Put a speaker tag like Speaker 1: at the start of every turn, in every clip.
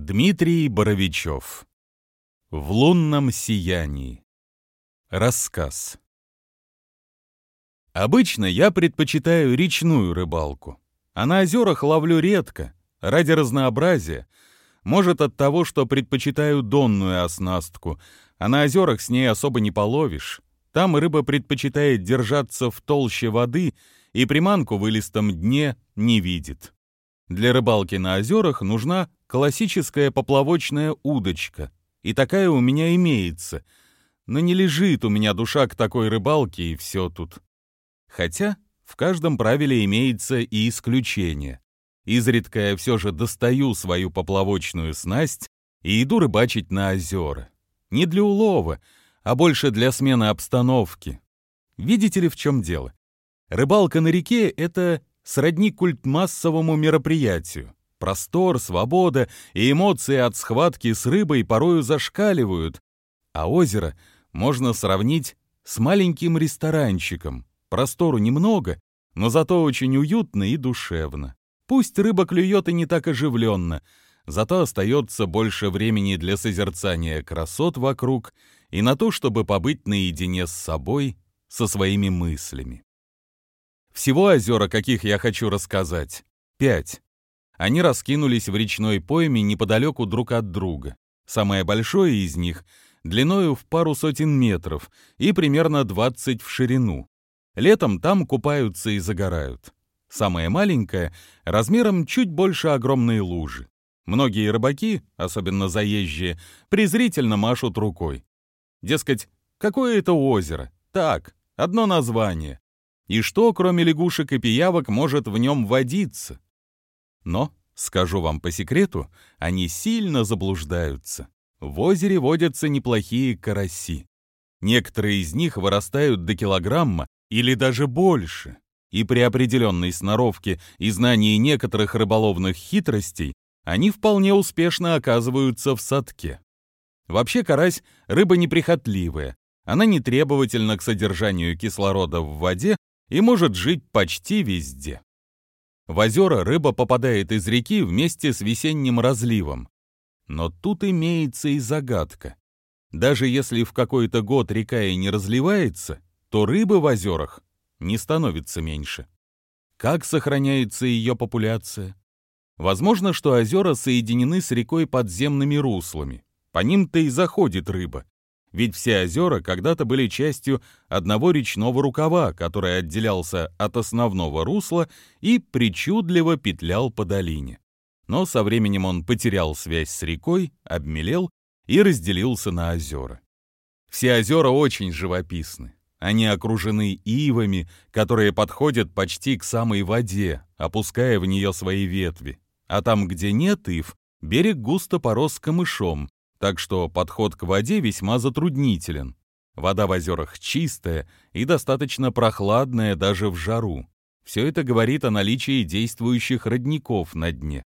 Speaker 1: Дмитрий Боровичев. В лунном сиянии. Рассказ. Обычно я предпочитаю речную рыбалку, а на озерах ловлю редко, ради разнообразия. Может, от того, что предпочитаю донную оснастку, а на озерах с ней особо не половишь. Там рыба предпочитает держаться в толще воды и приманку в илистом дне не видит. Для рыбалки на озерах нужна классическая поплавочная удочка, и такая у меня имеется. Но не лежит у меня душа к такой рыбалке, и все тут. Хотя в каждом правиле имеется и исключение. Изредка я все же достаю свою поплавочную снасть и иду рыбачить на озера. Не для улова, а больше для смены обстановки. Видите ли, в чем дело? Рыбалка на реке — это сродни культмассовому мероприятию. Простор, свобода и эмоции от схватки с рыбой порою зашкаливают, а озеро можно сравнить с маленьким ресторанчиком. Простору немного, но зато очень уютно и душевно. Пусть рыба клюет и не так оживленно, зато остается больше времени для созерцания красот вокруг и на то, чтобы побыть наедине с собой, со своими мыслями. Всего озера, каких я хочу рассказать, пять. Они раскинулись в речной пойме неподалеку друг от друга. Самое большое из них длиною в пару сотен метров и примерно 20 в ширину. Летом там купаются и загорают. Самое маленькое — размером чуть больше огромной лужи. Многие рыбаки, особенно заезжие, презрительно машут рукой. Дескать, какое это озеро? Так, одно название. И что, кроме лягушек и пиявок, может в нем водиться? Но, скажу вам по секрету, они сильно заблуждаются. В озере водятся неплохие караси. Некоторые из них вырастают до килограмма или даже больше. И при определенной сноровке и знании некоторых рыболовных хитростей они вполне успешно оказываются в садке. Вообще карась — рыба неприхотливая. Она не требовательна к содержанию кислорода в воде и может жить почти везде. В озера рыба попадает из реки вместе с весенним разливом. Но тут имеется и загадка. Даже если в какой-то год река и не разливается, то рыбы в озерах не становится меньше. Как сохраняется ее популяция? Возможно, что озера соединены с рекой подземными руслами. По ним-то и заходит рыба. Ведь все озера когда-то были частью одного речного рукава, который отделялся от основного русла и причудливо петлял по долине. Но со временем он потерял связь с рекой, обмелел и разделился на озера. Все озера очень живописны. Они окружены ивами, которые подходят почти к самой воде, опуская в нее свои ветви. А там, где нет ив, берег густо порос камышом, так что подход к воде весьма затруднителен. Вода в озерах чистая и достаточно прохладная даже в жару. Все это говорит о наличии действующих родников на дне.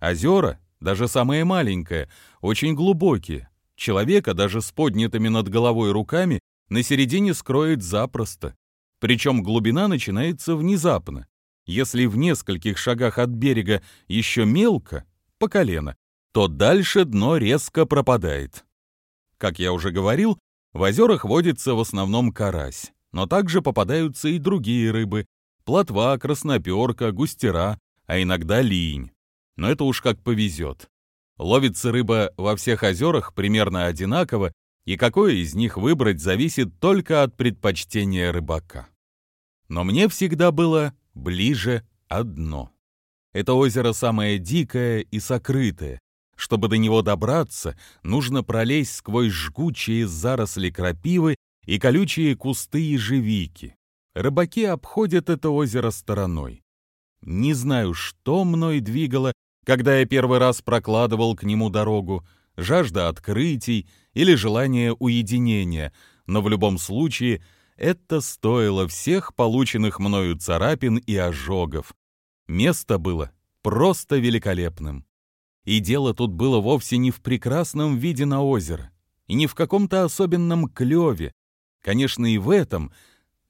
Speaker 1: Озера, даже самые маленькие, очень глубокие. Человека даже с поднятыми над головой руками на середине скроет запросто. Причем глубина начинается внезапно. Если в нескольких шагах от берега еще мелко, по колено, то дальше дно резко пропадает. Как я уже говорил, в озерах водится в основном карась, но также попадаются и другие рыбы – плотва, красноперка, густера, а иногда линь. Но это уж как повезет. Ловится рыба во всех озерах примерно одинаково, и какое из них выбрать зависит только от предпочтения рыбака. Но мне всегда было ближе одно. Это озеро самое дикое и сокрытое, чтобы до него добраться, нужно пролезть сквозь жгучие заросли крапивы и колючие кусты ежевики. Рыбаки обходят это озеро стороной. Не знаю, что мной двигало, когда я первый раз прокладывал к нему дорогу, жажда открытий или желание уединения, но в любом случае это стоило всех полученных мною царапин и ожогов. Место было просто великолепным. И дело тут было вовсе не в прекрасном виде на озеро, и не в каком-то особенном клёве. Конечно, и в этом,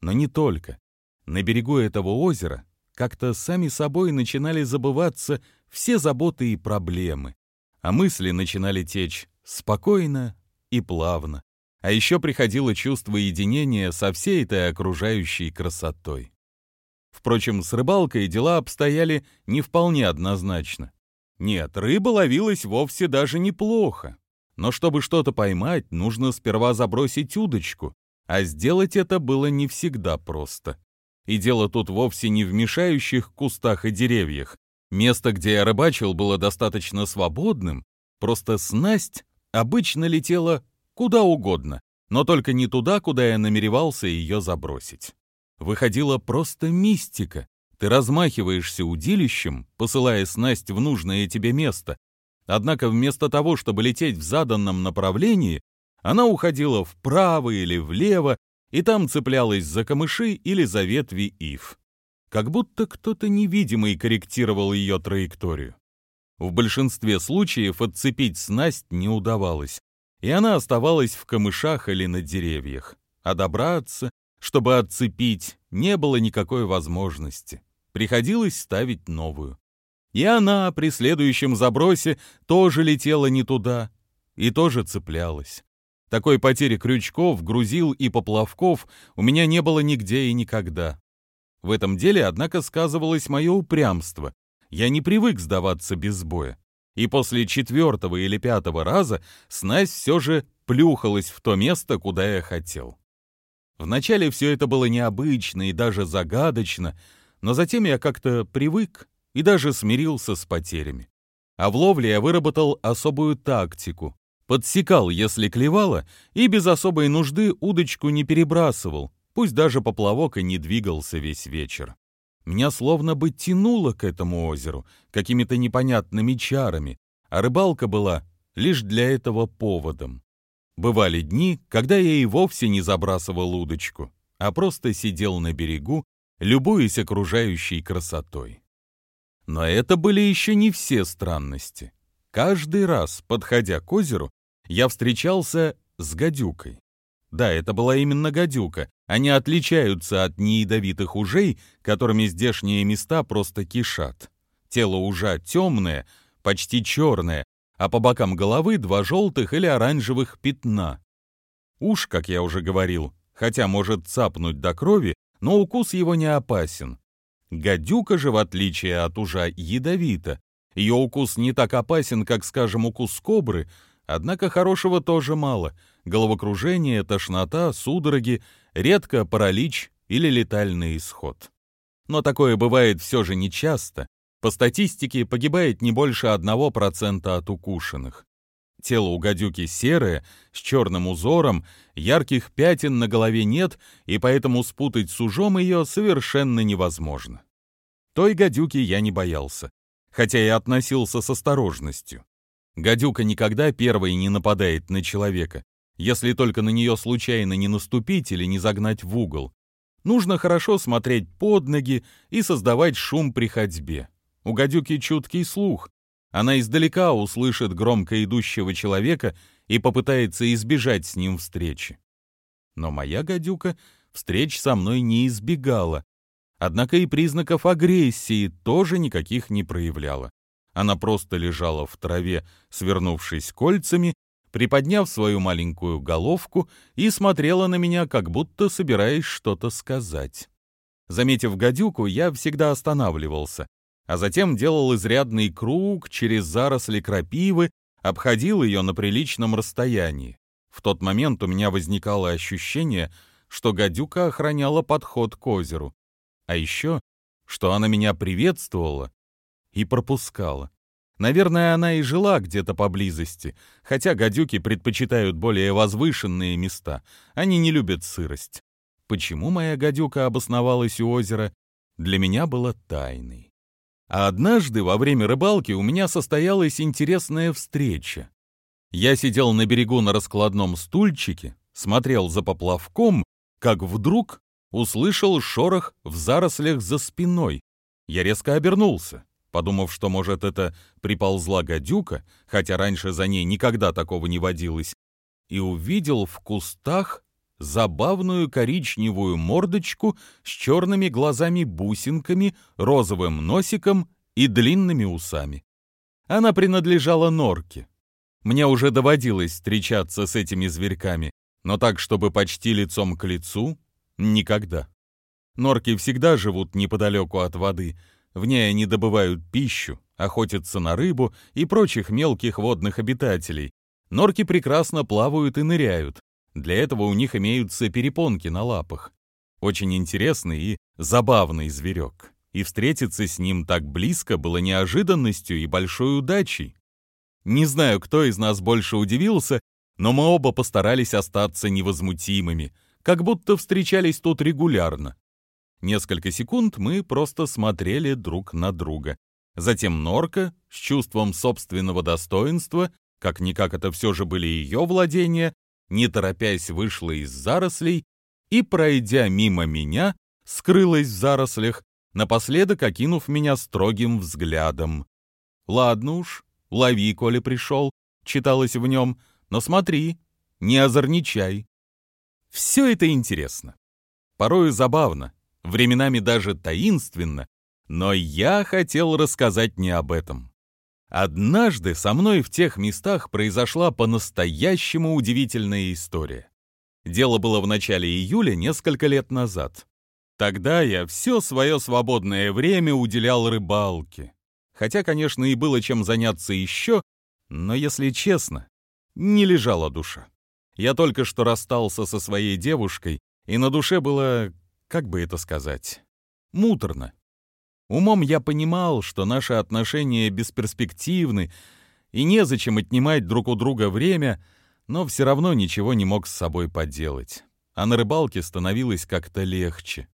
Speaker 1: но не только. На берегу этого озера как-то сами собой начинали забываться все заботы и проблемы. а мысли начинали течь спокойно и плавно. А еще приходило чувство единения со всей этой окружающей красотой. Впрочем, с рыбалкой дела обстояли не вполне однозначно. Нет, рыба ловилась вовсе даже неплохо. Но чтобы что-то поймать, нужно сперва забросить удочку, а сделать это было не всегда просто. И дело тут вовсе не в мешающих кустах и деревьях. Место, где я рыбачил, было достаточно свободным, просто снасть обычно летела куда угодно, но только не туда, куда я намеревался ее забросить. Выходила просто мистика. Ты размахиваешься удилищем, посылая снасть в нужное тебе место. Однако вместо того, чтобы лететь в заданном направлении, она уходила вправо или влево, и там цеплялась за камыши или за ветви ив. Как будто кто-то невидимый корректировал ее траекторию. В большинстве случаев отцепить снасть не удавалось, и она оставалась в камышах или на деревьях. А добраться, чтобы отцепить, не было никакой возможности. Приходилось ставить новую. И она при следующем забросе тоже летела не туда и тоже цеплялась. Такой потери крючков, грузил и поплавков у меня не было нигде и никогда. В этом деле, однако, сказывалось мое упрямство. Я не привык сдаваться без боя. И после четвертого или пятого раза снасть все же плюхалась в то место, куда я хотел. Вначале все это было необычно и даже загадочно, но затем я как-то привык и даже смирился с потерями. А в ловле я выработал особую тактику. Подсекал, если клевало, и без особой нужды удочку не перебрасывал, пусть даже поплавок и не двигался весь вечер. Меня словно бы тянуло к этому озеру какими-то непонятными чарами, а рыбалка была лишь для этого поводом. Бывали дни, когда я и вовсе не забрасывал удочку, а просто сидел на берегу, любуясь окружающей красотой. Но это были еще не все странности. Каждый раз, подходя к озеру, я встречался с гадюкой. Да, это была именно гадюка. Они отличаются от неядовитых ужей, которыми здешние места просто кишат. Тело ужа темное, почти черное, а по бокам головы два желтых или оранжевых пятна. Уж, как я уже говорил, хотя может цапнуть до крови, но укус его не опасен. Гадюка же, в отличие от ужа, ядовита, ее укус не так опасен, как, скажем, укус кобры, однако хорошего тоже мало. Головокружение, тошнота, судороги, редко паралич или летальный исход. Но такое бывает все же нечасто. По статистике погибает не больше 1% от укушенных. Тело у гадюки серое, с черным узором, ярких пятен на голове нет, и поэтому спутать с ужом ее совершенно невозможно. Той гадюки я не боялся хотя и относился с осторожностью. Гадюка никогда первой не нападает на человека, если только на нее случайно не наступить или не загнать в угол. Нужно хорошо смотреть под ноги и создавать шум при ходьбе. У гадюки чуткий слух. Она издалека услышит громко идущего человека и попытается избежать с ним встречи. Но моя гадюка встреч со мной не избегала, Однако и признаков агрессии тоже никаких не проявляла. Она просто лежала в траве, свернувшись кольцами, приподняв свою маленькую головку и смотрела на меня, как будто собираясь что-то сказать. Заметив гадюку, я всегда останавливался, а затем делал изрядный круг через заросли крапивы, обходил ее на приличном расстоянии. В тот момент у меня возникало ощущение, что гадюка охраняла подход к озеру. А еще, что она меня приветствовала и пропускала. Наверное, она и жила где-то поблизости, хотя гадюки предпочитают более возвышенные места. Они не любят сырость. Почему моя гадюка обосновалась у озера, для меня было тайной. А однажды во время рыбалки у меня состоялась интересная встреча. Я сидел на берегу на раскладном стульчике, смотрел за поплавком, как вдруг услышал шорох в зарослях за спиной. Я резко обернулся, подумав, что, может, это приползла гадюка, хотя раньше за ней никогда такого не водилось, и увидел в кустах забавную коричневую мордочку с черными глазами-бусинками, розовым носиком и длинными усами. Она принадлежала норке. Мне уже доводилось встречаться с этими зверьками, но так, чтобы почти лицом к лицу — никогда. Норки всегда живут неподалеку от воды, в ней они добывают пищу, охотятся на рыбу и прочих мелких водных обитателей. Норки прекрасно плавают и ныряют. Для этого у них имеются перепонки на лапах. Очень интересный и забавный зверек. И встретиться с ним так близко было неожиданностью и большой удачей. Не знаю, кто из нас больше удивился, но мы оба постарались остаться невозмутимыми, как будто встречались тут регулярно. Несколько секунд мы просто смотрели друг на друга. Затем Норка, с чувством собственного достоинства, как-никак это все же были ее владения, не торопясь вышла из зарослей и, пройдя мимо меня, скрылась в зарослях, напоследок окинув меня строгим взглядом. «Ладно уж, лови, коли пришел», — читалось в нем, — «но смотри, не озорничай». Все это интересно. Порою забавно, временами даже таинственно, но я хотел рассказать не об этом. Однажды со мной в тех местах произошла по-настоящему удивительная история. Дело было в начале июля несколько лет назад. Тогда я все свое свободное время уделял рыбалке. Хотя, конечно, и было чем заняться еще, но, если честно, не лежала душа. Я только что расстался со своей девушкой, и на душе было как бы это сказать, муторно. Умом я понимал, что наши отношения бесперспективны, и незачем отнимать друг у друга время, но все равно ничего не мог с собой поделать. А на рыбалке становилось как-то легче.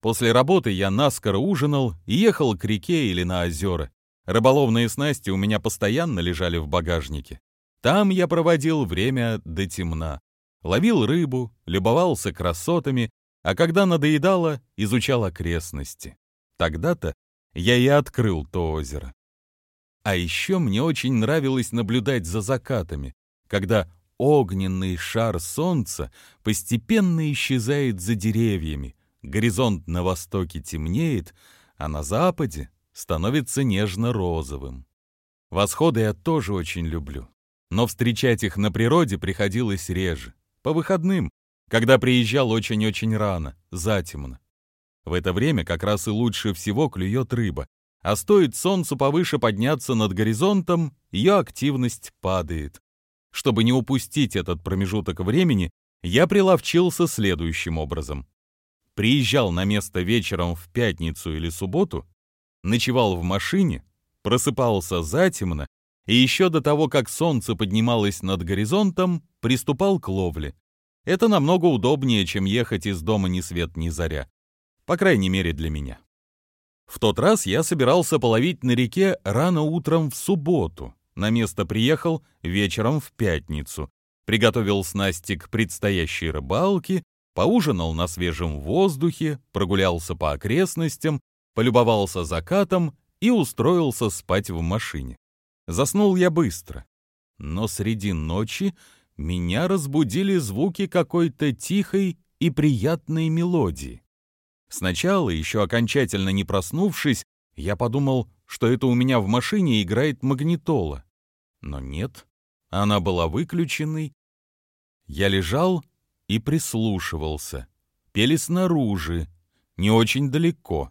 Speaker 1: После работы я наскоро ужинал и ехал к реке или на озера. Рыболовные снасти у меня постоянно лежали в багажнике. Там я проводил время до темна. Ловил рыбу, любовался красотами а когда надоедало, изучал окрестности. Тогда-то я и открыл то озеро. А еще мне очень нравилось наблюдать за закатами, когда огненный шар солнца постепенно исчезает за деревьями, горизонт на востоке темнеет, а на западе становится нежно-розовым. Восходы я тоже очень люблю, но встречать их на природе приходилось реже, по выходным, когда приезжал очень-очень рано, затемно. В это время как раз и лучше всего клюет рыба, а стоит солнцу повыше подняться над горизонтом, ее активность падает. Чтобы не упустить этот промежуток времени, я приловчился следующим образом. Приезжал на место вечером в пятницу или субботу, ночевал в машине, просыпался затемно и еще до того, как солнце поднималось над горизонтом, приступал к ловле. Это намного удобнее, чем ехать из дома ни свет ни заря. По крайней мере, для меня. В тот раз я собирался половить на реке рано утром в субботу. На место приехал вечером в пятницу. Приготовил снасти к предстоящей рыбалке, поужинал на свежем воздухе, прогулялся по окрестностям, полюбовался закатом и устроился спать в машине. Заснул я быстро. Но среди ночи меня разбудили звуки какой-то тихой и приятной мелодии. Сначала, еще окончательно не проснувшись, я подумал, что это у меня в машине играет магнитола. Но нет, она была выключенной. Я лежал и прислушивался. Пели снаружи, не очень далеко.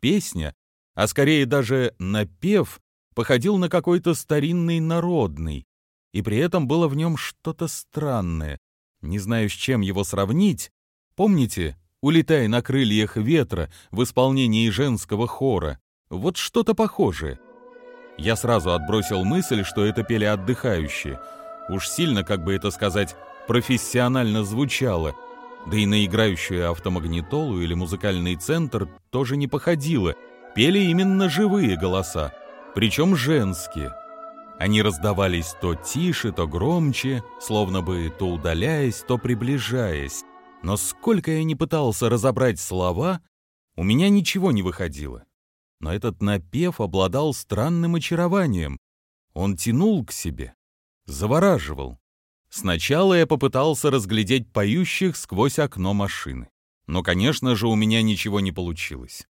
Speaker 1: Песня, а скорее даже напев, походил на какой-то старинный народный, и при этом было в нем что-то странное. Не знаю, с чем его сравнить. Помните, улетай на крыльях ветра в исполнении женского хора? Вот что-то похожее. Я сразу отбросил мысль, что это пели отдыхающие. Уж сильно, как бы это сказать, профессионально звучало. Да и на играющую автомагнитолу или музыкальный центр тоже не походило. Пели именно живые голоса, причем женские. Они раздавались то тише, то громче, словно бы то удаляясь, то приближаясь. Но сколько я не пытался разобрать слова, у меня ничего не выходило. Но этот напев обладал странным очарованием. Он тянул к себе, завораживал. Сначала я попытался разглядеть поющих сквозь окно машины. Но, конечно же, у меня ничего не получилось.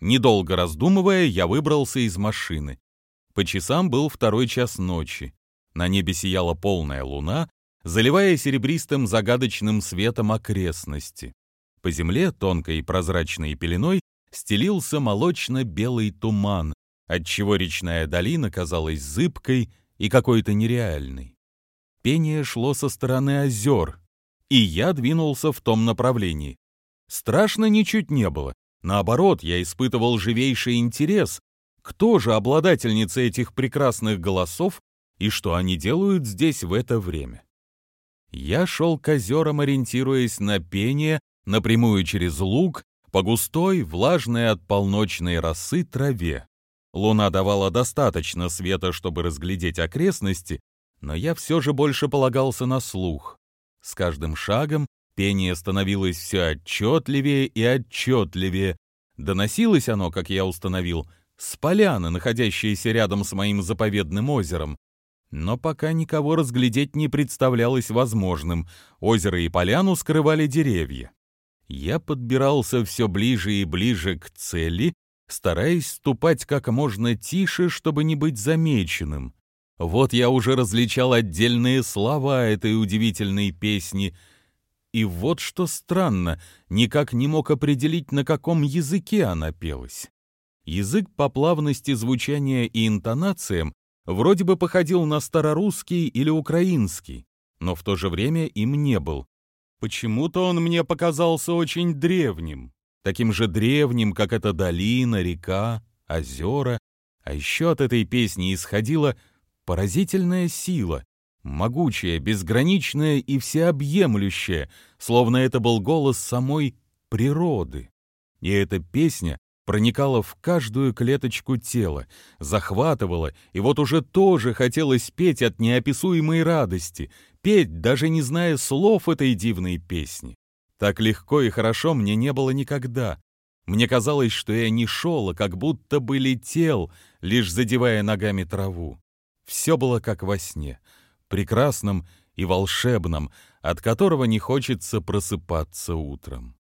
Speaker 1: Недолго раздумывая, я выбрался из машины. По часам был второй час ночи. На небе сияла полная луна, заливая серебристым загадочным светом окрестности. По земле, тонкой и прозрачной пеленой, стелился молочно-белый туман, отчего речная долина казалась зыбкой и какой-то нереальной. Пение шло со стороны озер, и я двинулся в том направлении. Страшно ничуть не было. Наоборот, я испытывал живейший интерес. Кто же обладательница этих прекрасных голосов и что они делают здесь в это время? Я шел к озерам, ориентируясь на пение, напрямую через луг, по густой, влажной от полночной росы траве. Луна давала достаточно света, чтобы разглядеть окрестности, но я все же больше полагался на слух. С каждым шагом пение становилось все отчетливее и отчетливее. Доносилось оно, как я установил, с поляны, находящейся рядом с моим заповедным озером. Но пока никого разглядеть не представлялось возможным. Озеро и поляну скрывали деревья. Я подбирался все ближе и ближе к цели, стараясь ступать как можно тише, чтобы не быть замеченным. Вот я уже различал отдельные слова этой удивительной песни. И вот что странно, никак не мог определить, на каком языке она пелась. Язык по плавности звучания и интонациям вроде бы походил на старорусский или украинский, но в то же время им не был. Почему-то он мне показался очень древним, таким же древним, как эта долина, река, озера, а еще от этой песни исходила поразительная сила, могучая, безграничная и всеобъемлющая, словно это был голос самой природы. И эта песня проникала в каждую клеточку тела, захватывала, и вот уже тоже хотелось петь от неописуемой радости, петь, даже не зная слов этой дивной песни. Так легко и хорошо мне не было никогда. Мне казалось, что я не шел, а как будто бы летел, лишь задевая ногами траву. Все было как во сне, прекрасном и волшебном, от которого не хочется просыпаться утром.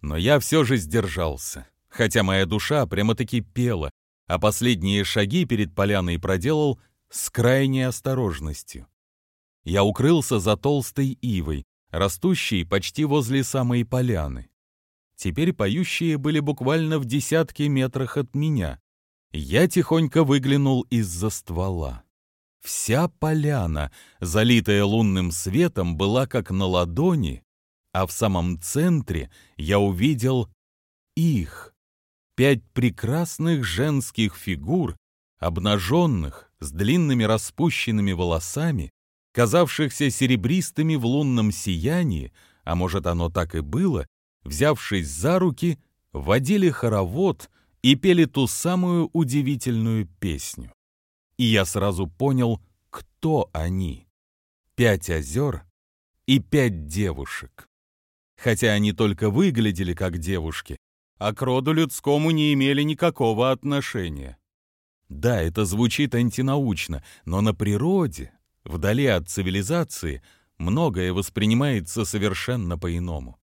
Speaker 1: Но я все же сдержался, хотя моя душа прямо-таки пела, а последние шаги перед поляной проделал с крайней осторожностью. Я укрылся за толстой ивой, растущей почти возле самой поляны. Теперь поющие были буквально в десятке метрах от меня. Я тихонько выглянул из-за ствола. Вся поляна, залитая лунным светом, была как на ладони, а в самом центре я увидел их. Пять прекрасных женских фигур, обнаженных, с длинными распущенными волосами, казавшихся серебристыми в лунном сиянии, а может оно так и было, взявшись за руки, водили хоровод и пели ту самую удивительную песню. И я сразу понял, кто они. Пять озер и пять девушек. Хотя они только выглядели как девушки, а к роду людскому не имели никакого отношения. Да, это звучит антинаучно, но на природе Вдали от цивилизации многое воспринимается совершенно по-иному.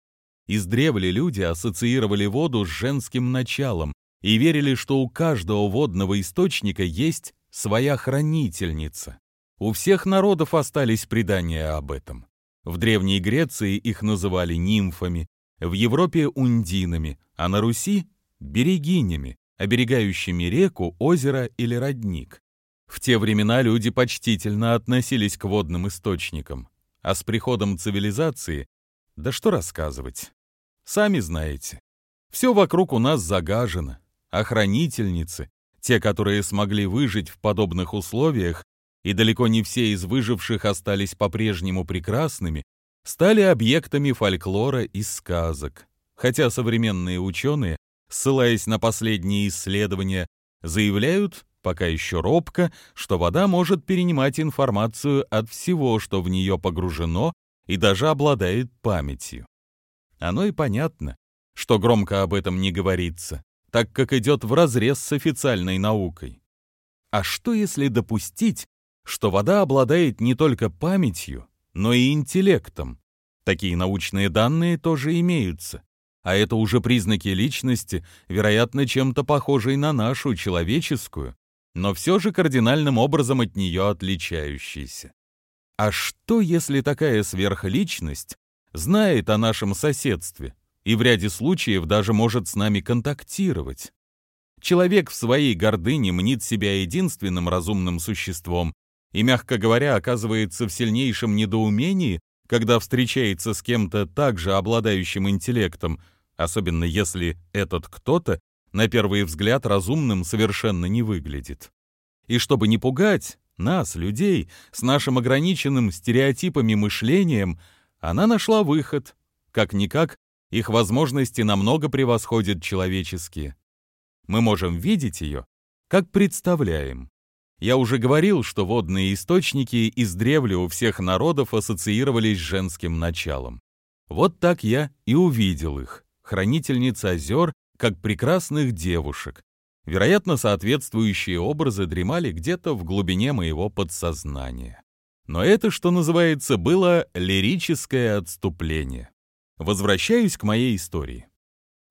Speaker 1: Издревле люди ассоциировали воду с женским началом и верили, что у каждого водного источника есть своя хранительница. У всех народов остались предания об этом. В Древней Греции их называли нимфами, в Европе — ундинами, а на Руси — берегинями, оберегающими реку, озеро или родник. В те времена люди почтительно относились к водным источникам, а с приходом цивилизации, да что рассказывать, сами знаете, все вокруг у нас загажено, охранительницы, те, которые смогли выжить в подобных условиях, и далеко не все из выживших остались по-прежнему прекрасными, стали объектами фольклора и сказок, хотя современные ученые, ссылаясь на последние исследования, заявляют, пока еще робко, что вода может перенимать информацию от всего, что в нее погружено, и даже обладает памятью. Оно и понятно, что громко об этом не говорится, так как идет вразрез с официальной наукой. А что если допустить, что вода обладает не только памятью, но и интеллектом? Такие научные данные тоже имеются. А это уже признаки личности, вероятно, чем-то похожей на нашу, человеческую, но все же кардинальным образом от нее отличающийся. А что, если такая сверхличность знает о нашем соседстве и в ряде случаев даже может с нами контактировать? Человек в своей гордыне мнит себя единственным разумным существом и, мягко говоря, оказывается в сильнейшем недоумении, когда встречается с кем-то также обладающим интеллектом, особенно если этот кто-то на первый взгляд разумным совершенно не выглядит. И чтобы не пугать нас, людей, с нашим ограниченным стереотипами мышлением, она нашла выход. Как-никак, их возможности намного превосходят человеческие. Мы можем видеть ее, как представляем. Я уже говорил, что водные источники издревле у всех народов ассоциировались с женским началом. Вот так я и увидел их, хранительниц озер, как прекрасных девушек. Вероятно, соответствующие образы дремали где-то в глубине моего подсознания. Но это, что называется, было лирическое отступление. Возвращаюсь к моей истории.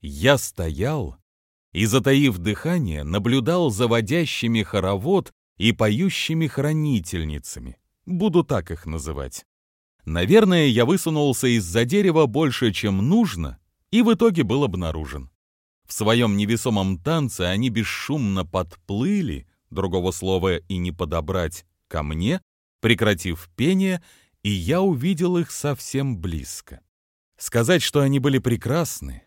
Speaker 1: Я стоял и, затаив дыхание, наблюдал за водящими хоровод и поющими хранительницами. Буду так их называть. Наверное, я высунулся из-за дерева больше, чем нужно, и в итоге был обнаружен. В своем невесомом танце они бесшумно подплыли, другого слова и не подобрать, ко мне, прекратив пение, и я увидел их совсем близко. Сказать, что они были прекрасны,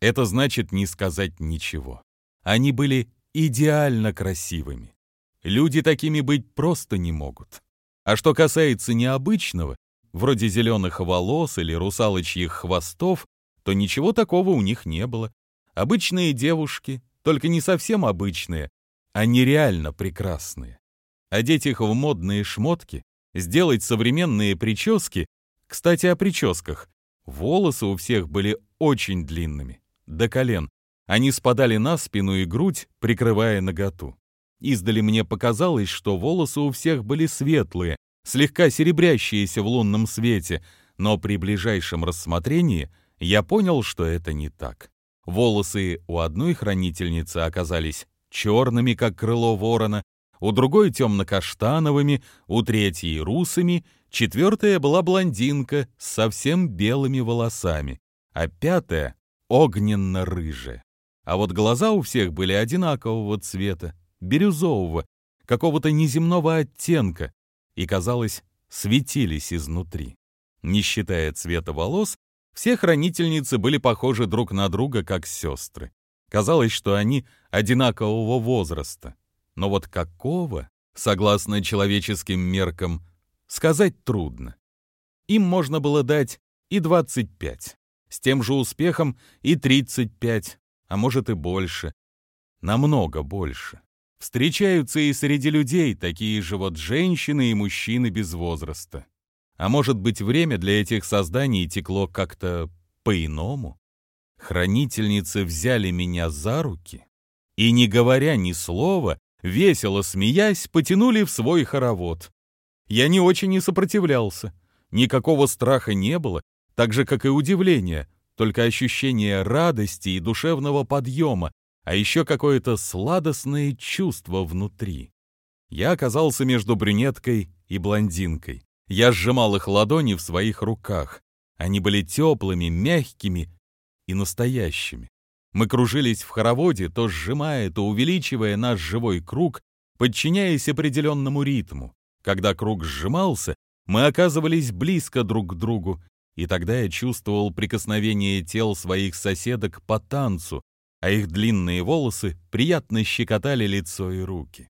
Speaker 1: это значит не сказать ничего. Они были идеально красивыми. Люди такими быть просто не могут. А что касается необычного, вроде зеленых волос или русалочьих хвостов, то ничего такого у них не было. Обычные девушки, только не совсем обычные, а нереально прекрасные. Одеть их в модные шмотки, сделать современные прически. Кстати, о прическах. Волосы у всех были очень длинными, до колен. Они спадали на спину и грудь, прикрывая наготу. Издали мне показалось, что волосы у всех были светлые, слегка серебрящиеся в лунном свете, но при ближайшем рассмотрении я понял, что это не так. Волосы у одной хранительницы оказались черными, как крыло ворона, у другой темно-каштановыми, у третьей русыми, четвертая была блондинка с совсем белыми волосами, а пятая — огненно-рыжая. А вот глаза у всех были одинакового цвета, бирюзового, какого-то неземного оттенка, и, казалось, светились изнутри. Не считая цвета волос, все хранительницы были похожи друг на друга, как сестры. Казалось, что они одинакового возраста. Но вот какого, согласно человеческим меркам, сказать трудно. Им можно было дать и 25, с тем же успехом и 35, а может и больше. Намного больше. Встречаются и среди людей такие же вот женщины и мужчины без возраста. А может быть, время для этих созданий текло как-то по-иному? Хранительницы взяли меня за руки и, не говоря ни слова, весело смеясь, потянули в свой хоровод. Я не очень и сопротивлялся. Никакого страха не было, так же, как и удивления, только ощущение радости и душевного подъема, а еще какое-то сладостное чувство внутри. Я оказался между брюнеткой и блондинкой. Я сжимал их ладони в своих руках. Они были теплыми, мягкими и настоящими. Мы кружились в хороводе, то сжимая, то увеличивая наш живой круг, подчиняясь определенному ритму. Когда круг сжимался, мы оказывались близко друг к другу, и тогда я чувствовал прикосновение тел своих соседок по танцу, а их длинные волосы приятно щекотали лицо и руки.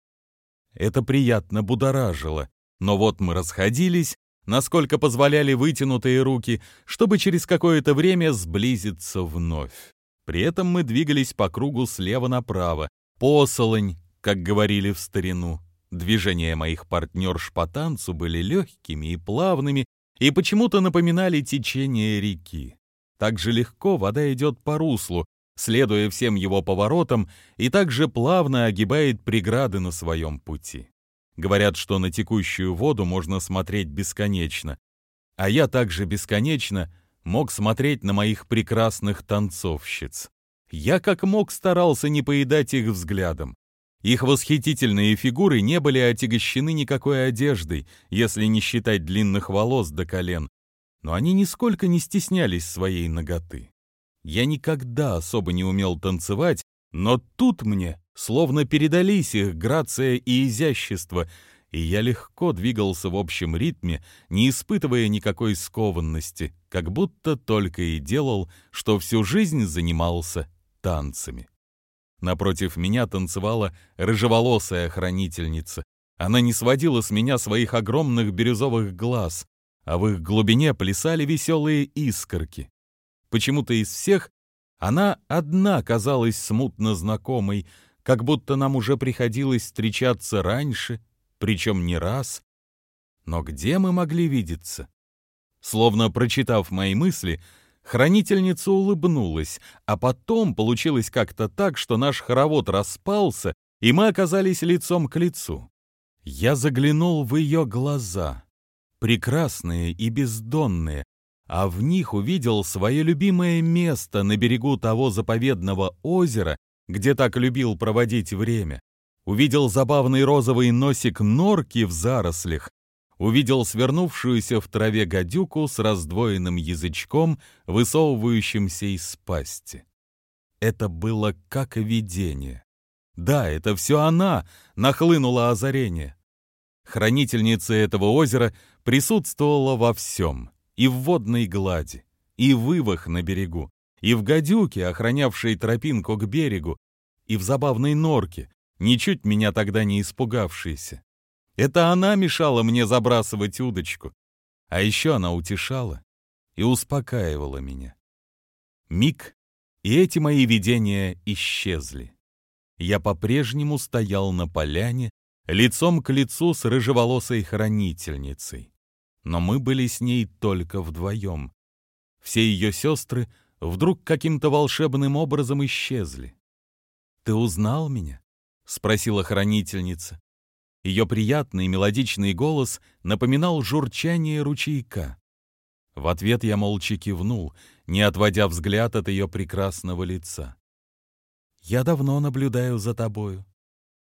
Speaker 1: Это приятно будоражило, но вот мы расходились, насколько позволяли вытянутые руки, чтобы через какое-то время сблизиться вновь. При этом мы двигались по кругу слева направо, посолонь, как говорили в старину. Движения моих партнерш по танцу были легкими и плавными и почему-то напоминали течение реки. Так же легко вода идет по руслу, следуя всем его поворотам, и так же плавно огибает преграды на своем пути. Говорят, что на текущую воду можно смотреть бесконечно. А я также бесконечно мог смотреть на моих прекрасных танцовщиц. Я как мог старался не поедать их взглядом. Их восхитительные фигуры не были отягощены никакой одеждой, если не считать длинных волос до колен, но они нисколько не стеснялись своей ноготы. Я никогда особо не умел танцевать, но тут мне словно передались их грация и изящество, и я легко двигался в общем ритме, не испытывая никакой скованности, как будто только и делал, что всю жизнь занимался танцами. Напротив меня танцевала рыжеволосая хранительница. Она не сводила с меня своих огромных бирюзовых глаз, а в их глубине плясали веселые искорки. Почему-то из всех она одна казалась смутно знакомой, как будто нам уже приходилось встречаться раньше, причем не раз. Но где мы могли видеться? Словно прочитав мои мысли, Хранительница улыбнулась, а потом получилось как-то так, что наш хоровод распался, и мы оказались лицом к лицу. Я заглянул в ее глаза, прекрасные и бездонные, а в них увидел свое любимое место на берегу того заповедного озера, где так любил проводить время. Увидел забавный розовый носик норки в зарослях, увидел свернувшуюся в траве гадюку с раздвоенным язычком, высовывающимся из пасти. Это было как видение. Да, это все она нахлынула озарение. Хранительница этого озера присутствовала во всем, и в водной глади, и в вывах на берегу, и в гадюке, охранявшей тропинку к берегу, и в забавной норке, ничуть меня тогда не испугавшейся. Это она мешала мне забрасывать удочку. А еще она утешала и успокаивала меня. Миг, и эти мои видения исчезли. Я по-прежнему стоял на поляне, лицом к лицу с рыжеволосой хранительницей. Но мы были с ней только вдвоем. Все ее сестры вдруг каким-то волшебным образом исчезли. «Ты узнал меня?» — спросила хранительница. Ее приятный мелодичный голос напоминал журчание ручейка. В ответ я молча кивнул, не отводя взгляд от ее прекрасного лица. «Я давно наблюдаю за тобою.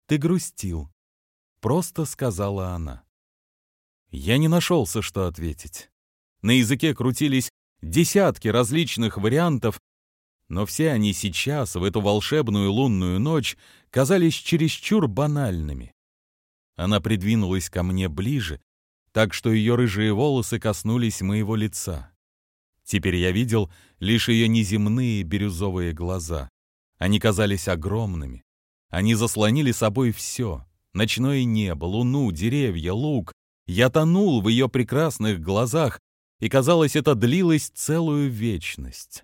Speaker 1: Ты грустил», — просто сказала она. Я не нашелся, что ответить. На языке крутились десятки различных вариантов, но все они сейчас, в эту волшебную лунную ночь, казались чересчур банальными. Она придвинулась ко мне ближе, так что ее рыжие волосы коснулись моего лица. Теперь я видел лишь ее неземные бирюзовые глаза. Они казались огромными. Они заслонили собой все — ночное небо, луну, деревья, луг. Я тонул в ее прекрасных глазах, и, казалось, это длилось целую вечность.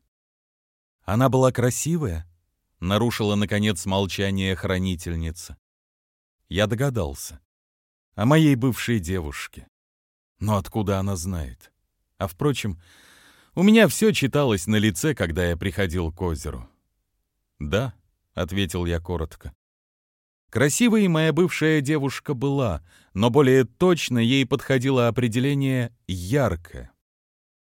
Speaker 1: Она была красивая, — нарушила, наконец, молчание хранительница. Я догадался о моей бывшей девушке. Но откуда она знает? А впрочем, у меня все читалось на лице, когда я приходил к озеру. «Да», — ответил я коротко. Красивой моя бывшая девушка была, но более точно ей подходило определение «яркая».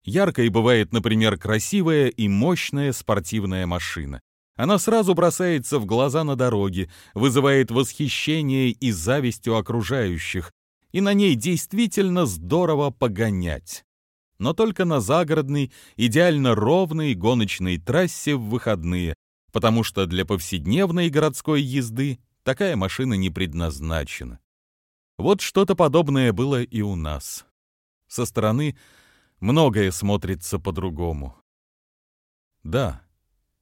Speaker 1: Яркой бывает, например, красивая и мощная спортивная машина. Она сразу бросается в глаза на дороге, вызывает восхищение и зависть у окружающих, и на ней действительно здорово погонять. Но только на загородной, идеально ровной гоночной трассе в выходные, потому что для повседневной городской езды такая машина не предназначена. Вот что-то подобное было и у нас. Со стороны многое смотрится по-другому. Да,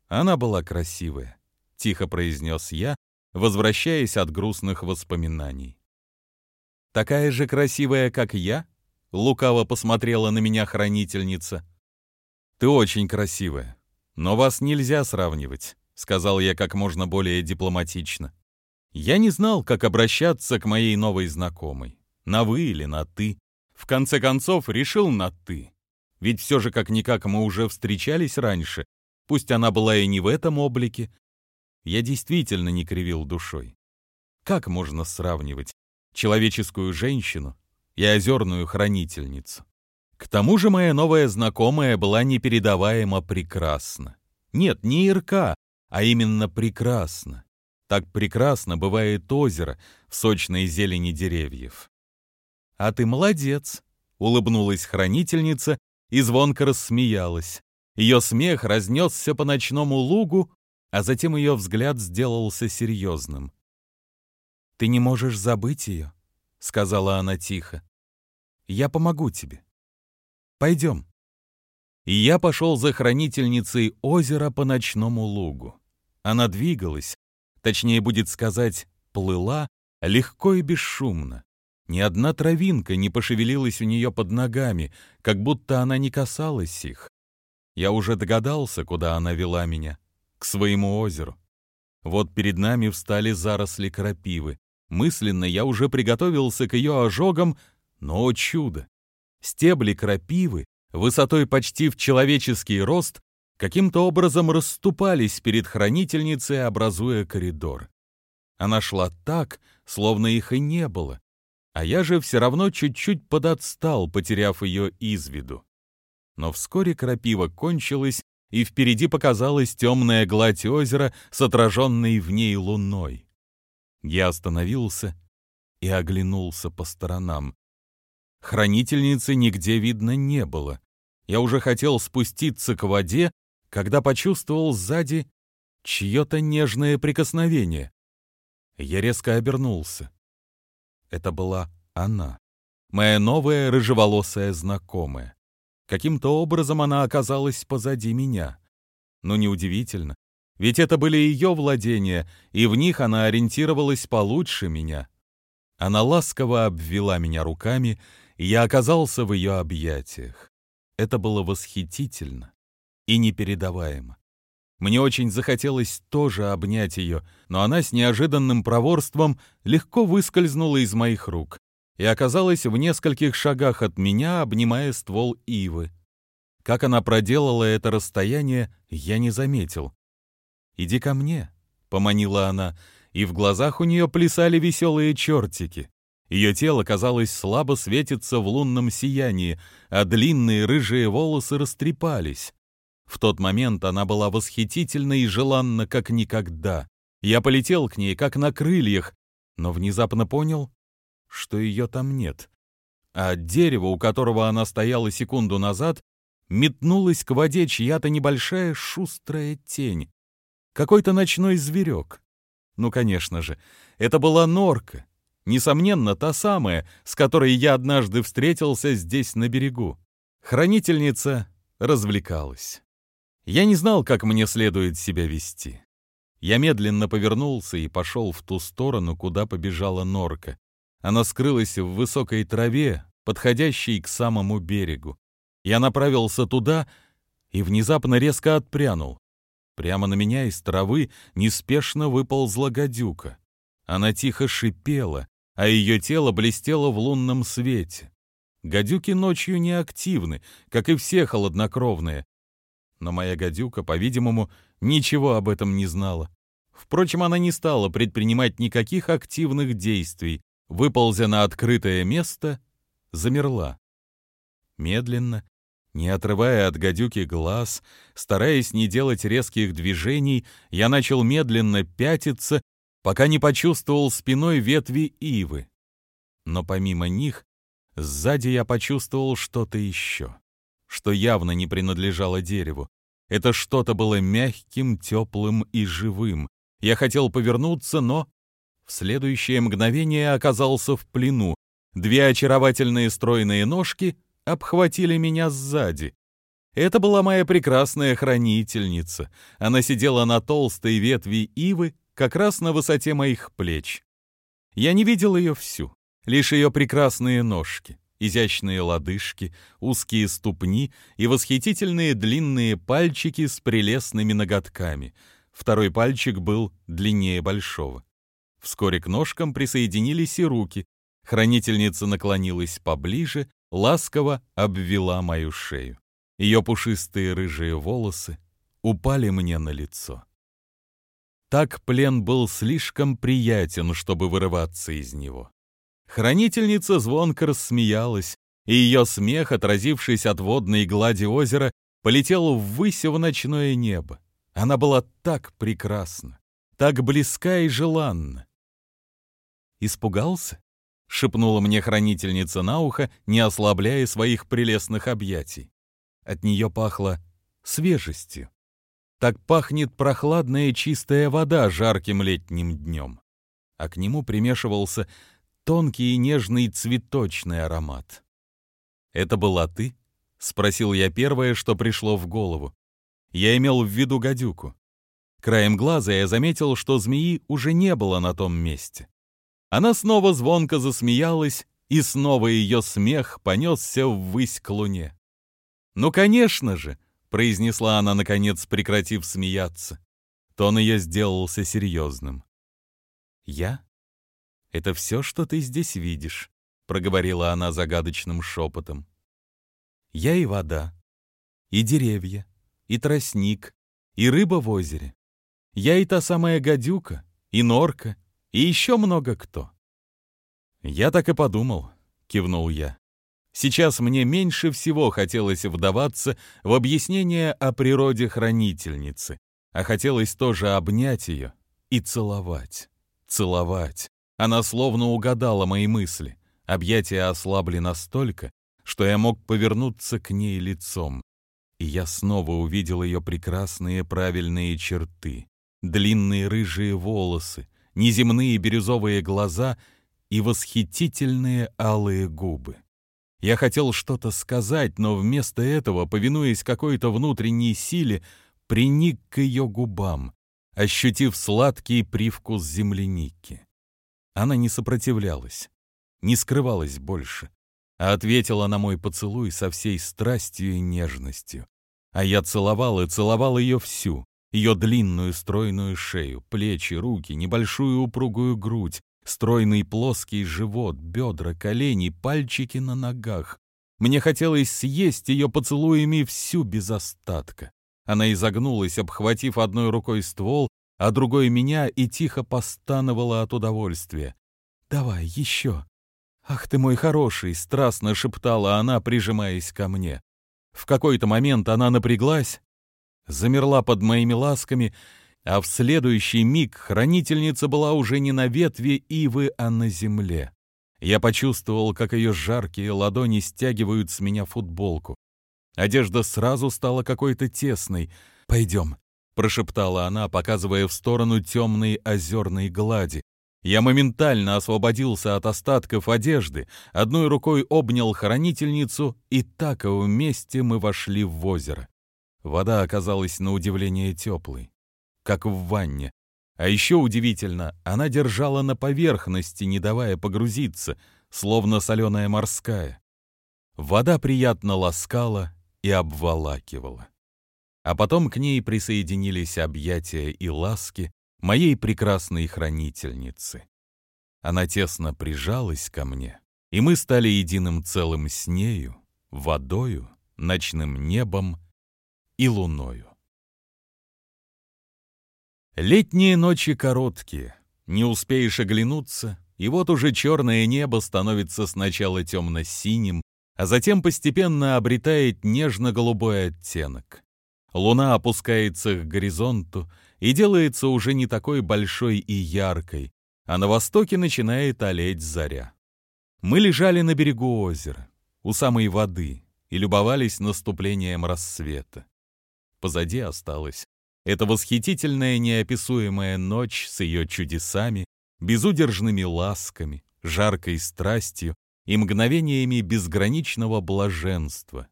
Speaker 1: она была красивая, тихо произнес я, возвращаясь от грустных воспоминаний. Такая же красивая, как я? Лукаво посмотрела на меня хранительница. Ты очень красивая, но вас нельзя сравнивать, сказал я как можно более дипломатично. Я не знал, как обращаться к моей новой знакомой. На «вы» или на «ты». В конце концов, решил на «ты». Ведь все же как-никак мы уже встречались раньше, Пусть она была и не в этом облике, я действительно не кривил душой. Как можно сравнивать человеческую женщину и озерную хранительницу? К тому же моя новая знакомая была непередаваемо прекрасна. Нет, не Ирка, а именно прекрасна. Так прекрасно бывает озеро в сочной зелени деревьев. «А ты молодец!» — улыбнулась хранительница и звонко рассмеялась. Ее смех разнесся по ночному лугу, а затем ее взгляд сделался серьезным. «Ты не можешь забыть ее», — сказала она тихо. «Я помогу тебе. Пойдем». И я пошел за хранительницей озера по ночному лугу. Она двигалась, точнее будет сказать, плыла, легко и бесшумно. Ни одна травинка не пошевелилась у нее под ногами, как будто она не касалась их. Я уже догадался, куда она вела меня. К своему озеру. Вот перед нами встали заросли крапивы. Мысленно я уже приготовился к ее ожогам, но, о чудо! Стебли крапивы, высотой почти в человеческий рост, каким-то образом расступались перед хранительницей, образуя коридор. Она шла так, словно их и не было, а я же все равно чуть-чуть подотстал, потеряв ее из виду. Но вскоре крапива кончилась, и впереди показалась темная гладь озера с отраженной в ней луной. Я остановился и оглянулся по сторонам. Хранительницы нигде видно не было. Я уже хотел спуститься к воде, когда почувствовал сзади чье-то нежное прикосновение. Я резко обернулся. Это была она, моя новая рыжеволосая знакомая. Каким-то образом она оказалась позади меня. Но неудивительно. Ведь это были ее владения, и в них она ориентировалась получше меня. Она ласково обвела меня руками, и я оказался в ее объятиях. Это было восхитительно и непередаваемо. Мне очень захотелось тоже обнять ее, но она с неожиданным проворством легко выскользнула из моих рук и оказалась в нескольких шагах от меня, обнимая ствол ивы. Как она проделала это расстояние, я не заметил. «Иди ко мне», — поманила она, и в глазах у нее плясали веселые чертики. Ее тело, казалось, слабо светится в лунном сиянии, а длинные рыжие волосы растрепались. В тот момент она была восхитительна и желанна, как никогда. Я полетел к ней, как на крыльях, но внезапно понял, что ее там нет. А от дерева, у которого она стояла секунду назад, метнулась к воде чья-то небольшая шустрая тень. Какой-то ночной зверек. Ну, конечно же, это была норка. Несомненно, та самая, с которой я однажды встретился здесь на берегу. Хранительница развлекалась. Я не знал, как мне следует себя вести. Я медленно повернулся и пошел в ту сторону, куда побежала норка. Она скрылась в высокой траве, подходящей к самому берегу. Я направился туда и внезапно резко отпрянул. Прямо на меня из травы неспешно выползла гадюка. Она тихо шипела, а ее тело блестело в лунном свете. Гадюки ночью не активны, как и все холоднокровные. Но моя гадюка, по-видимому, ничего об этом не знала. Впрочем, она не стала предпринимать никаких активных действий. Выползя на открытое место, замерла. Медленно, не отрывая от гадюки глаз, стараясь не делать резких движений, я начал медленно пятиться, пока не почувствовал спиной ветви ивы. Но помимо них, сзади я почувствовал что-то еще, что явно не принадлежало дереву. Это что-то было мягким, теплым и живым. Я хотел повернуться, но в следующее мгновение оказался в плену. Две очаровательные стройные ножки — обхватили меня сзади. Это была моя прекрасная хранительница. Она сидела на толстой ветви ивы, как раз на высоте моих плеч. Я не видел ее всю, лишь ее прекрасные ножки, изящные лодыжки, узкие ступни и восхитительные длинные пальчики с прелестными ноготками. Второй пальчик был длиннее большого. Вскоре к ножкам присоединились и руки. Хранительница наклонилась поближе, ласково обвела мою шею. Ее пушистые рыжие волосы упали мне на лицо. Так плен был слишком приятен, чтобы вырываться из него. Хранительница звонко рассмеялась, и ее смех, отразившись от водной глади озера, полетел ввысь в ночное небо. Она была так прекрасна, так близка и желанна. «Испугался?» — шепнула мне хранительница на ухо, не ослабляя своих прелестных объятий. От нее пахло свежестью. Так пахнет прохладная чистая вода жарким летним днем. А к нему примешивался тонкий и нежный цветочный аромат. «Это была ты?» — спросил я первое, что пришло в голову. Я имел в виду гадюку. Краем глаза я заметил, что змеи уже не было на том месте. Она снова звонко засмеялась, и снова ее смех понесся ввысь к луне. «Ну, конечно же!» — произнесла она, наконец, прекратив смеяться. Тон ее сделался серьезным. «Я? Это все, что ты здесь видишь», — проговорила она загадочным шепотом. «Я и вода, и деревья, и тростник, и рыба в озере. Я и та самая гадюка, и норка, и еще много кто. «Я так и подумал», — кивнул я. Сейчас мне меньше всего хотелось вдаваться в объяснение о природе хранительницы, а хотелось тоже обнять ее и целовать. Целовать. Она словно угадала мои мысли. Объятия ослабли настолько, что я мог повернуться к ней лицом. И я снова увидел ее прекрасные правильные черты, длинные рыжие волосы, неземные бирюзовые глаза и восхитительные алые губы. Я хотел что-то сказать, но вместо этого, повинуясь какой-то внутренней силе, приник к ее губам, ощутив сладкий привкус земляники. Она не сопротивлялась, не скрывалась больше, а ответила на мой поцелуй со всей страстью и нежностью. А я целовал и целовал ее всю, ее длинную стройную шею, плечи, руки, небольшую упругую грудь, стройный плоский живот, бедра, колени, пальчики на ногах. Мне хотелось съесть ее поцелуями всю без остатка. Она изогнулась, обхватив одной рукой ствол, а другой меня и тихо постановала от удовольствия. «Давай, еще!» «Ах ты мой хороший!» — страстно шептала она, прижимаясь ко мне. В какой-то момент она напряглась, замерла под моими ласками, а в следующий миг хранительница была уже не на ветве ивы, а на земле. Я почувствовал, как ее жаркие ладони стягивают с меня футболку. Одежда сразу стала какой-то тесной. «Пойдем», — прошептала она, показывая в сторону темной озерной глади. Я моментально освободился от остатков одежды, одной рукой обнял хранительницу, и так вместе мы вошли в озеро. Вода оказалась на удивление теплой, как в ванне. А еще удивительно, она держала на поверхности, не давая погрузиться, словно соленая морская. Вода приятно ласкала и обволакивала. А потом к ней присоединились объятия и ласки моей прекрасной хранительницы. Она тесно прижалась ко мне, и мы стали единым целым с нею, водою, ночным небом и луною. Летние ночи короткие, не успеешь оглянуться, и вот уже черное небо становится сначала темно-синим, а затем постепенно обретает нежно-голубой оттенок. Луна опускается к горизонту и делается уже не такой большой и яркой, а на востоке начинает олеть заря. Мы лежали на берегу озера, у самой воды, и любовались наступлением рассвета. Позади осталась эта восхитительная неописуемая ночь с ее чудесами, безудержными ласками, жаркой страстью и мгновениями безграничного блаженства,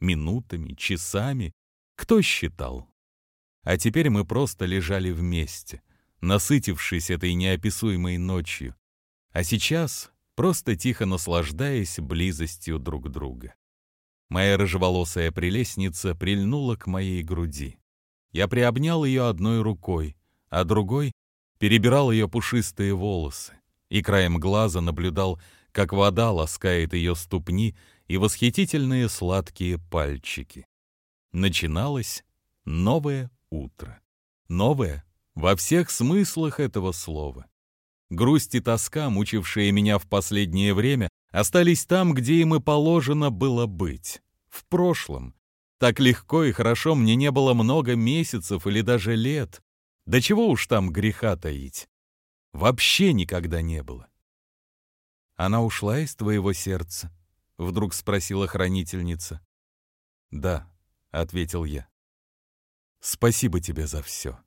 Speaker 1: минутами, часами, кто считал. А теперь мы просто лежали вместе, насытившись этой неописуемой ночью, а сейчас просто тихо наслаждаясь близостью друг друга. Моя рыжеволосая прелестница прильнула к моей груди. Я приобнял ее одной рукой, а другой перебирал ее пушистые волосы и краем глаза наблюдал, как вода ласкает ее ступни и восхитительные сладкие пальчики. Начиналось новое утро. Новое во всех смыслах этого слова. Грусть и тоска, мучившие меня в последнее время, остались там, где им и положено было быть, в прошлом. Так легко и хорошо мне не было много месяцев или даже лет. Да чего уж там греха таить. Вообще никогда не было.
Speaker 2: «Она ушла из твоего сердца?» — вдруг спросила хранительница.
Speaker 1: «Да», — ответил я. «Спасибо тебе за все.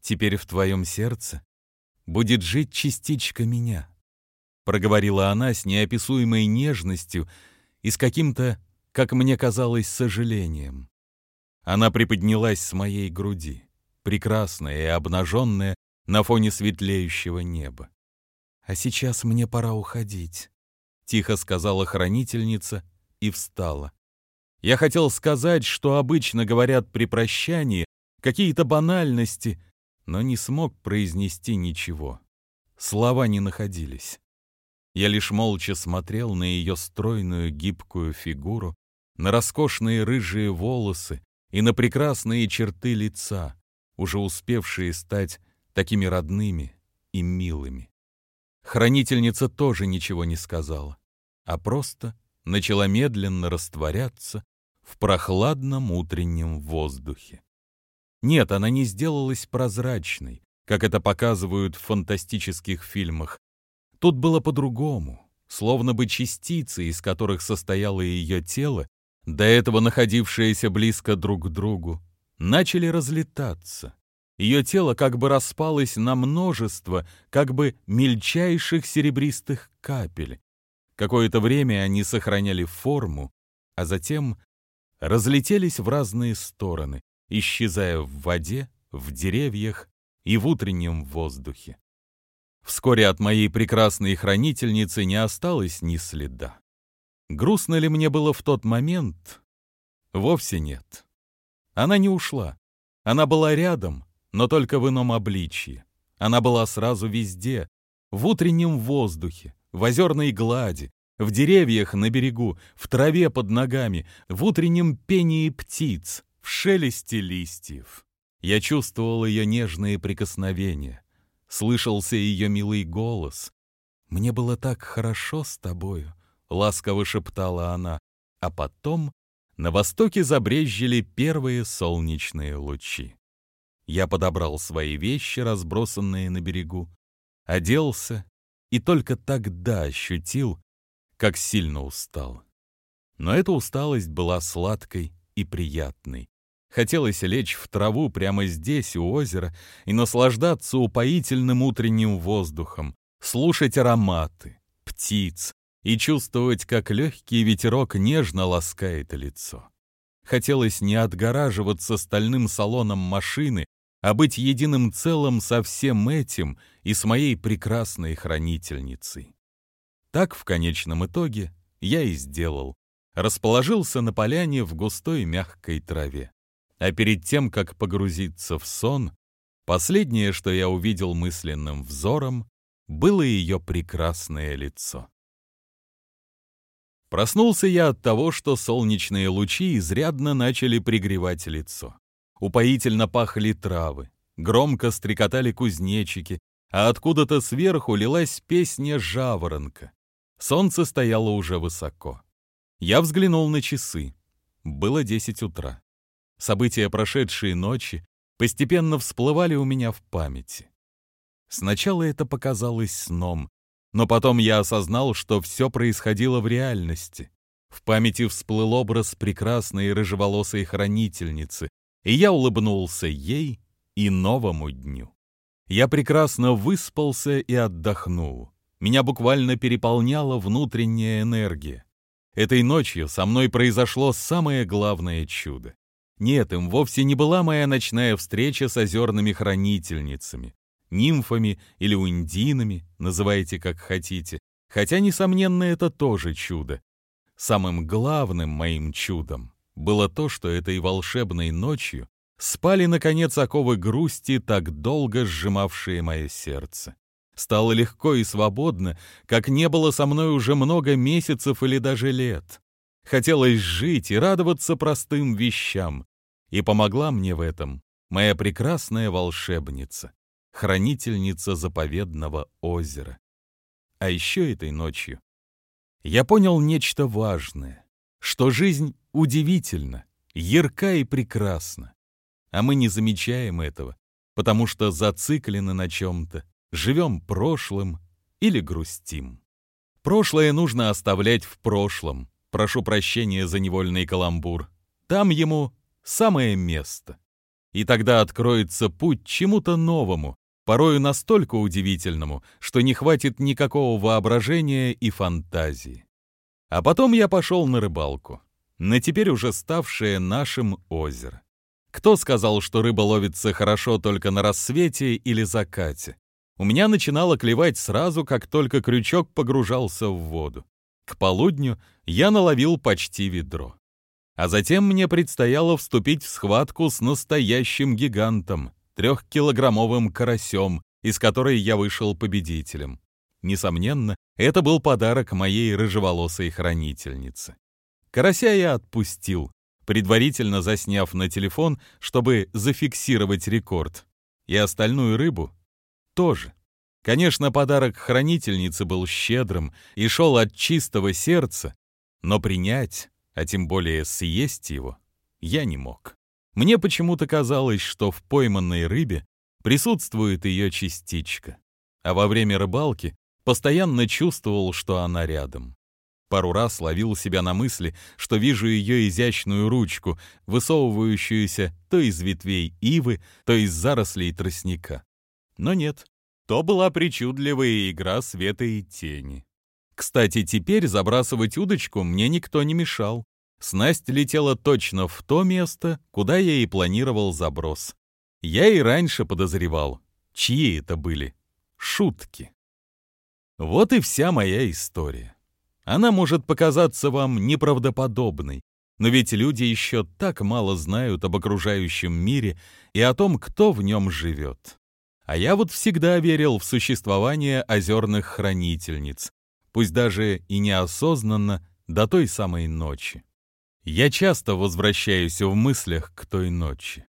Speaker 2: Теперь в твоем сердце будет жить частичка меня», — проговорила она с неописуемой нежностью и с каким-то, как мне казалось, сожалением. Она приподнялась с моей груди, прекрасная и обнаженная на фоне светлеющего неба. «А сейчас мне пора уходить», — тихо сказала хранительница и встала. Я хотел сказать, что обычно говорят при прощании, какие-то банальности, но не смог произнести ничего. Слова не находились. Я лишь молча смотрел на ее стройную гибкую фигуру, на роскошные рыжие волосы и на прекрасные черты лица, уже успевшие стать такими родными и милыми. Хранительница тоже ничего не сказала, а просто начала медленно растворяться в прохладном утреннем воздухе. Нет, она не сделалась прозрачной, как это показывают в фантастических фильмах. Тут было по-другому, словно бы частицы, из которых состояло ее тело, до этого находившиеся близко друг к другу, начали разлетаться. Ее тело как бы распалось на множество, как бы мельчайших серебристых капель. Какое-то время они сохраняли форму, а затем разлетелись в разные стороны, исчезая в воде, в деревьях и в утреннем воздухе. Вскоре от моей прекрасной хранительницы не осталось ни следа. Грустно ли мне было в тот момент? Вовсе нет. Она не ушла. Она была рядом, но только в ином обличье. Она была сразу везде, в утреннем воздухе, в озерной глади, в деревьях на берегу, в траве под ногами, в утреннем пении птиц, в шелесте листьев. Я чувствовал ее нежные прикосновения, слышался ее милый голос. «Мне было так хорошо с тобою», — ласково шептала она, а потом на востоке забрезжили первые солнечные лучи. Я подобрал свои вещи, разбросанные на берегу, оделся и только тогда ощутил, как сильно устал. Но эта усталость была сладкой и приятной. Хотелось лечь в траву прямо здесь, у озера, и наслаждаться упоительным утренним воздухом, слушать ароматы, птиц и чувствовать, как легкий ветерок нежно ласкает лицо. Хотелось не отгораживаться стальным салоном машины, а быть единым целым со всем этим и с моей прекрасной хранительницей. Так, в конечном итоге, я и сделал. Расположился на поляне в густой мягкой траве. А перед тем, как погрузиться в сон, последнее, что я увидел мысленным взором, было ее прекрасное лицо. Проснулся я от того, что солнечные лучи изрядно начали пригревать лицо. Упоительно пахли травы, громко стрекотали кузнечики, а откуда-то сверху лилась песня жаворонка. Солнце стояло уже высоко. Я взглянул на часы. Было десять утра. События прошедшей ночи постепенно всплывали у меня в памяти. Сначала это показалось сном, но потом я осознал, что все происходило в реальности. В памяти всплыл образ прекрасной рыжеволосой хранительницы, и я улыбнулся ей и новому дню. Я прекрасно выспался и отдохнул. Меня буквально переполняла внутренняя энергия. Этой ночью со мной произошло самое главное чудо. Нет, им вовсе не была моя ночная встреча с озерными хранительницами, нимфами или ундинами, называйте как хотите, хотя, несомненно, это тоже чудо. Самым главным моим чудом было то, что этой волшебной ночью спали, наконец, оковы грусти, так долго сжимавшие мое сердце. Стало легко и свободно, как не было со мной уже много месяцев или даже лет. Хотелось жить и радоваться простым вещам. И помогла мне в этом моя прекрасная волшебница, хранительница заповедного озера. А еще этой ночью я понял нечто важное, что жизнь удивительна, ярка и прекрасна. А мы не замечаем этого, потому что зациклены на чем-то, живем прошлым или грустим. Прошлое нужно оставлять в прошлом. Прошу прощения за невольный каламбур. Там ему самое место. И тогда откроется путь чему-то новому, порою настолько удивительному, что не хватит никакого воображения и фантазии. А потом я пошел на рыбалку, на теперь уже ставшее нашим озеро. Кто сказал, что рыба ловится хорошо только на рассвете или закате? У меня начинало клевать сразу, как только крючок погружался в воду. К полудню я наловил почти ведро. А затем мне предстояло вступить в схватку с настоящим гигантом, трехкилограммовым карасем, из которой я вышел победителем. Несомненно, это был подарок моей рыжеволосой хранительнице. Карася я отпустил, предварительно засняв на телефон, чтобы зафиксировать рекорд. И остальную рыбу тоже. Конечно, подарок хранительницы был щедрым и шел от чистого сердца, но принять, а тем более съесть его, я не мог. Мне почему-то казалось, что в пойманной рыбе присутствует ее частичка, а во время рыбалки постоянно чувствовал, что она рядом. Пару раз ловил себя на мысли, что вижу ее изящную ручку, высовывающуюся то из ветвей ивы, то из зарослей тростника. Но нет, то была причудливая игра света и тени. Кстати, теперь забрасывать удочку мне никто не мешал. Снасть летела точно в то место, куда я и планировал заброс. Я и раньше подозревал, чьи это были шутки. Вот и вся моя история. Она может показаться вам неправдоподобной, но ведь люди еще так мало знают об окружающем мире и о том, кто в нем живет. А я вот всегда верил в существование озерных хранительниц, пусть даже и неосознанно, до той самой ночи. Я часто возвращаюсь в мыслях к той ночи.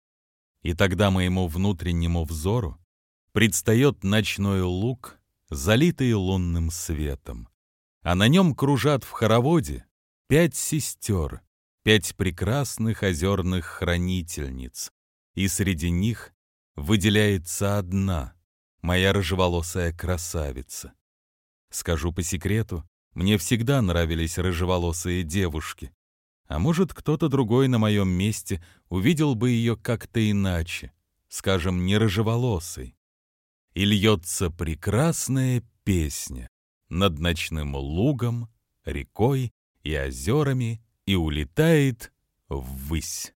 Speaker 2: И тогда моему внутреннему взору предстает ночной луг, залитый лунным светом. А на нем кружат в хороводе пять сестер, пять прекрасных озерных хранительниц, и среди них выделяется одна, моя рыжеволосая красавица. Скажу по секрету, мне всегда нравились рыжеволосые девушки. А может, кто-то другой на моем месте увидел бы ее как-то иначе, скажем, не рыжеволосой. И льется прекрасная песня над ночным лугом, рекой и озерами и улетает ввысь.